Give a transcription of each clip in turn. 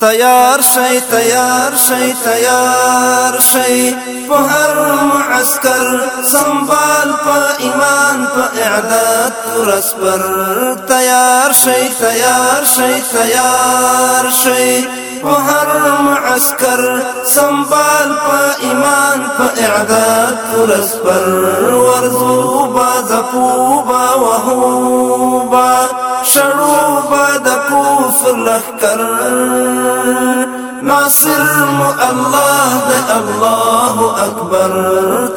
تیار شي تیار شي تیار شي په هر معسكر سنبال په ایمان په اعداد ترس پر تیار شي تیار شي تیار شي په هر معسكر سنبال په ایمان په اعداد ترس پر ورزو با زپوبا وهوبا شروبا د کفر لخکر ناصر الله د الله اکبر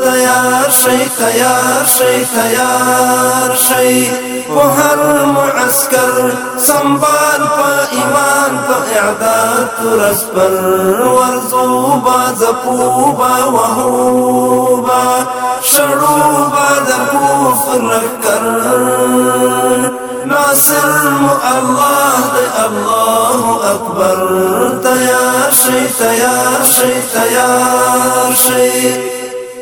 تیار شي تیار شي تیار شي په هر معسكر سنبال په ایمان په إعداد ترس پر ورزوبا زپوبا وهوبا. شروبا د کفر لخکر ناصر الله دی الله اکبر تیار شي تیار شي تیار شي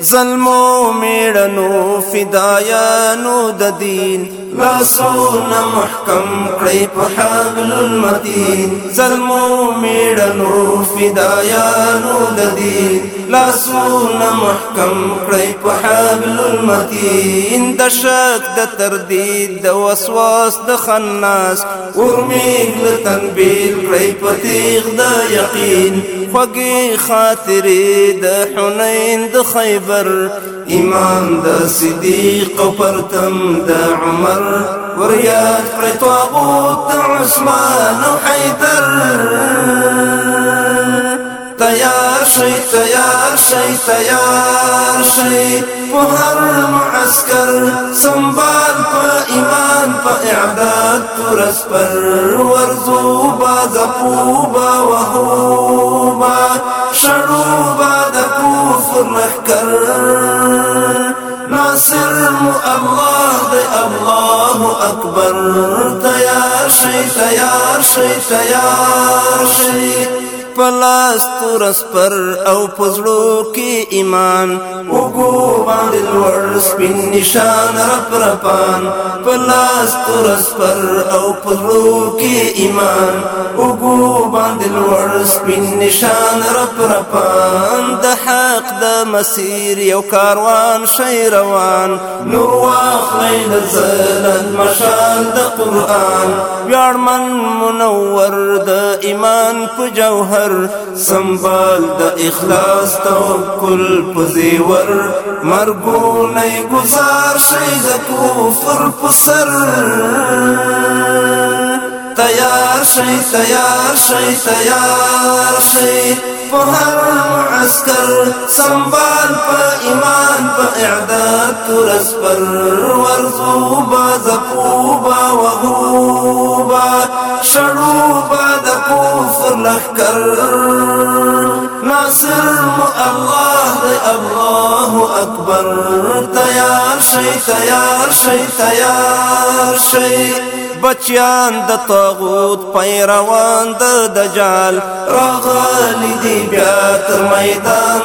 ظلمو میړنو فدایانو د دین لاسونه محکم کړی په حبل المتین ظلمو میړنو فدایانو د دین لاسونه محکم کړی په حبل المتین د شک د تردید د وسواس د خناس. ورمیګ له تنبیل کړی په تیغ د یقین خوږی خاطرې ایمان د صدیق پرتم د عمر وريات کړی طاغوت عثمان أو حیدر تیار شي تیار شي تیار شي. په هر معسكر سنبال په ایمان په إعداد ترس پر ورزوبا زپوبا وهوبا. شروبا د کفر محکر الله الله اکبر تیار شي تیار شي تیار شي پلاس تورس پر او پزړو کې ایمان. وګو باندې لور سپین نشان رپ رپان. پلاس تورس پر او پزړو کې ایمان. وګو باندې لور سپین نشان رپ رپان. د حق د مسیر یو کاروان شي روان. نور واخلې د زلن مشال د قران ویاړمن منور د ایمان په جوهر سر سنبال د اخلاص توکل پزیور مرګونه گزار شي د کفر پسر تیار شي تیار شي تیار شي په هر معسكر سنبال په ایمان په اعداد ترس پر ورزوبا زپوبا وهوبا شروبا کفر لخکر ناصر مو الله دی الله اکبر تیار شي تیار شي تیار شي بچیان د طاغوت پیروان د دجال. راغلی دی بیا تر میدان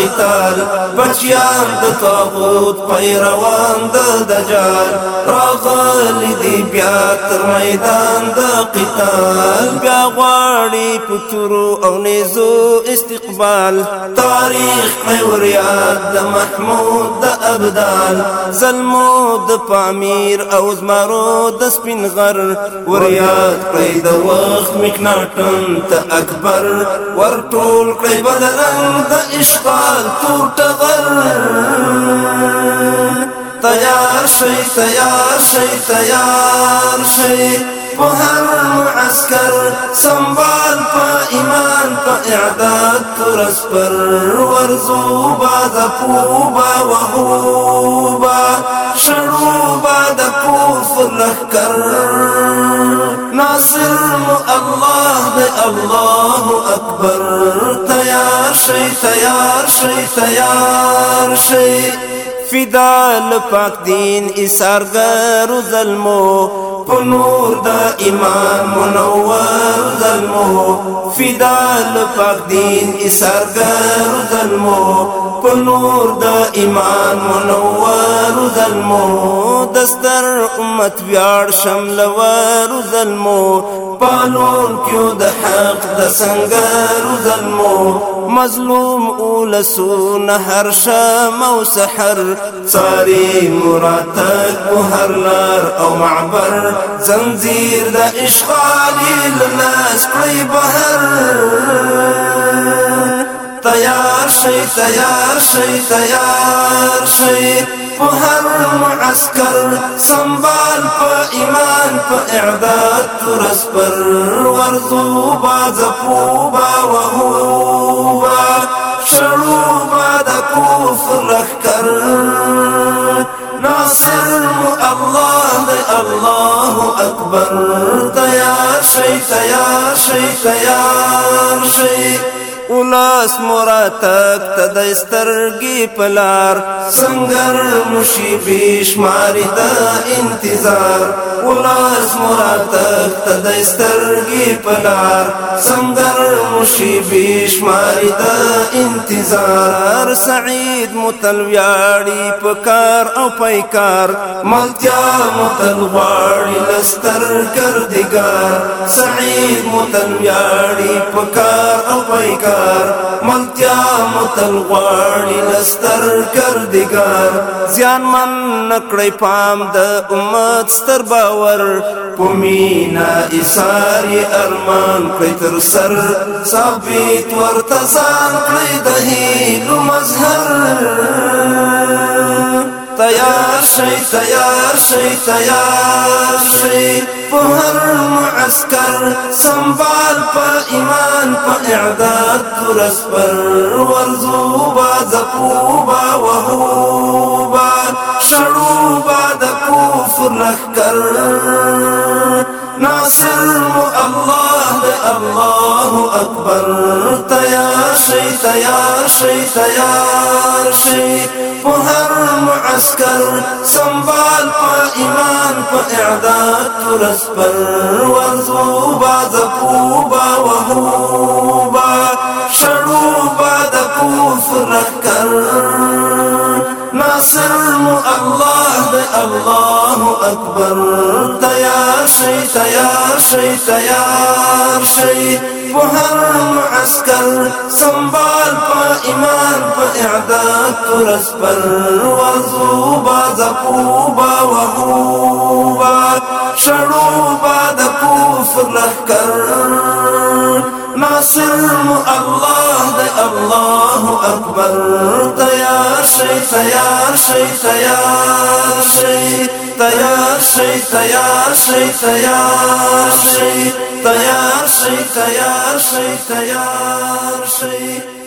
قتال. بچیان د طاغوت پیروان د دجال. راغلی دی بیا تر میدان د قتال. بیا غواړي پترو أو نيزو استقبال. تاریخ خیر یاد د محمود د ابدال. ظلمو د پامیر أو زمرو د سپین غر. وریاد کړی د وخت مکناټن ته اکبر. ورټول کړی بدرنګ د اشغال تور ټغر تیار شي تیار شي تیار شي په هر معسكر سنبال په ایمان په اعداد ترس پر. ورزوبا زپوبا وهوبا شروبا د کفر لخکر. ناصر مو الله دی الله اکبر. تیار شي تیار شي تیار شي فدا لپاک دین اسارګر ظلمو پنور دا ایمان منور ظلمو. فدال پاک دین اسارگر ظلمو پنور دا ایمان منور ظلمو. دستر امت ویار شملور ظلمو پالون کیو د حق د سنگر ظلمو. مظلوم اولسون هر شام أو سحر. ساري مراتك په نار أو معبر. زنزير ده اشغالي للناس پری بهر. تیار شي تیار شي تیار شي. په هر معسكر سنبال په ایمان په اعداد ترس پر ورزو باز پوبا وهوبا شړو با د کفر لخر ناصر مو الله دی الله اکبر. تیار شي تیار شي تیار شي. ولاس مراتک تد سترګي پلار سنگر مشي بشماري د انتظار. ولاس مراتک تد سترګي پلار سنگر مشي بشماري د انتظار. سعید متلویاړي پکار او پیکار ملتیا متلواړي لستر کردګار سعید متلویاړي پکار او پیکار کار ملتیا متل غواړي لستر کردګار زیان من نکړی پام د امت ستر باور. پمینا ایثاری ارمان کړی تر سر ثابت ورته ځان کړی د هیلو مظهر. تیار شي تیار شي تیار شي په هر معسكر سنبال په ایمان په اعداد ترس پر ورزو با زقوبا وهوبا شړوبا د کفر لخر ناصر الله الله أكبر. تيا شي تيا شي تيا شي. تیار معسكر سنبال پا ایمان پا اعداد ترس پر زبوبا وهوبا. شروبا دکوف ركر ناصر الله الله أكبر. يا شي يا شي يا شي محرم عسكر سنبال پا ایمان پا اعداد ترس پر وزوبا زقوبا وغوبا شروبا دکوف لخکر کفر ناصر الله د الله اکبر تیار شي تیار شي تیار شي تیار شي تیار شي تیار شي تیار شي تیار شي تیار شي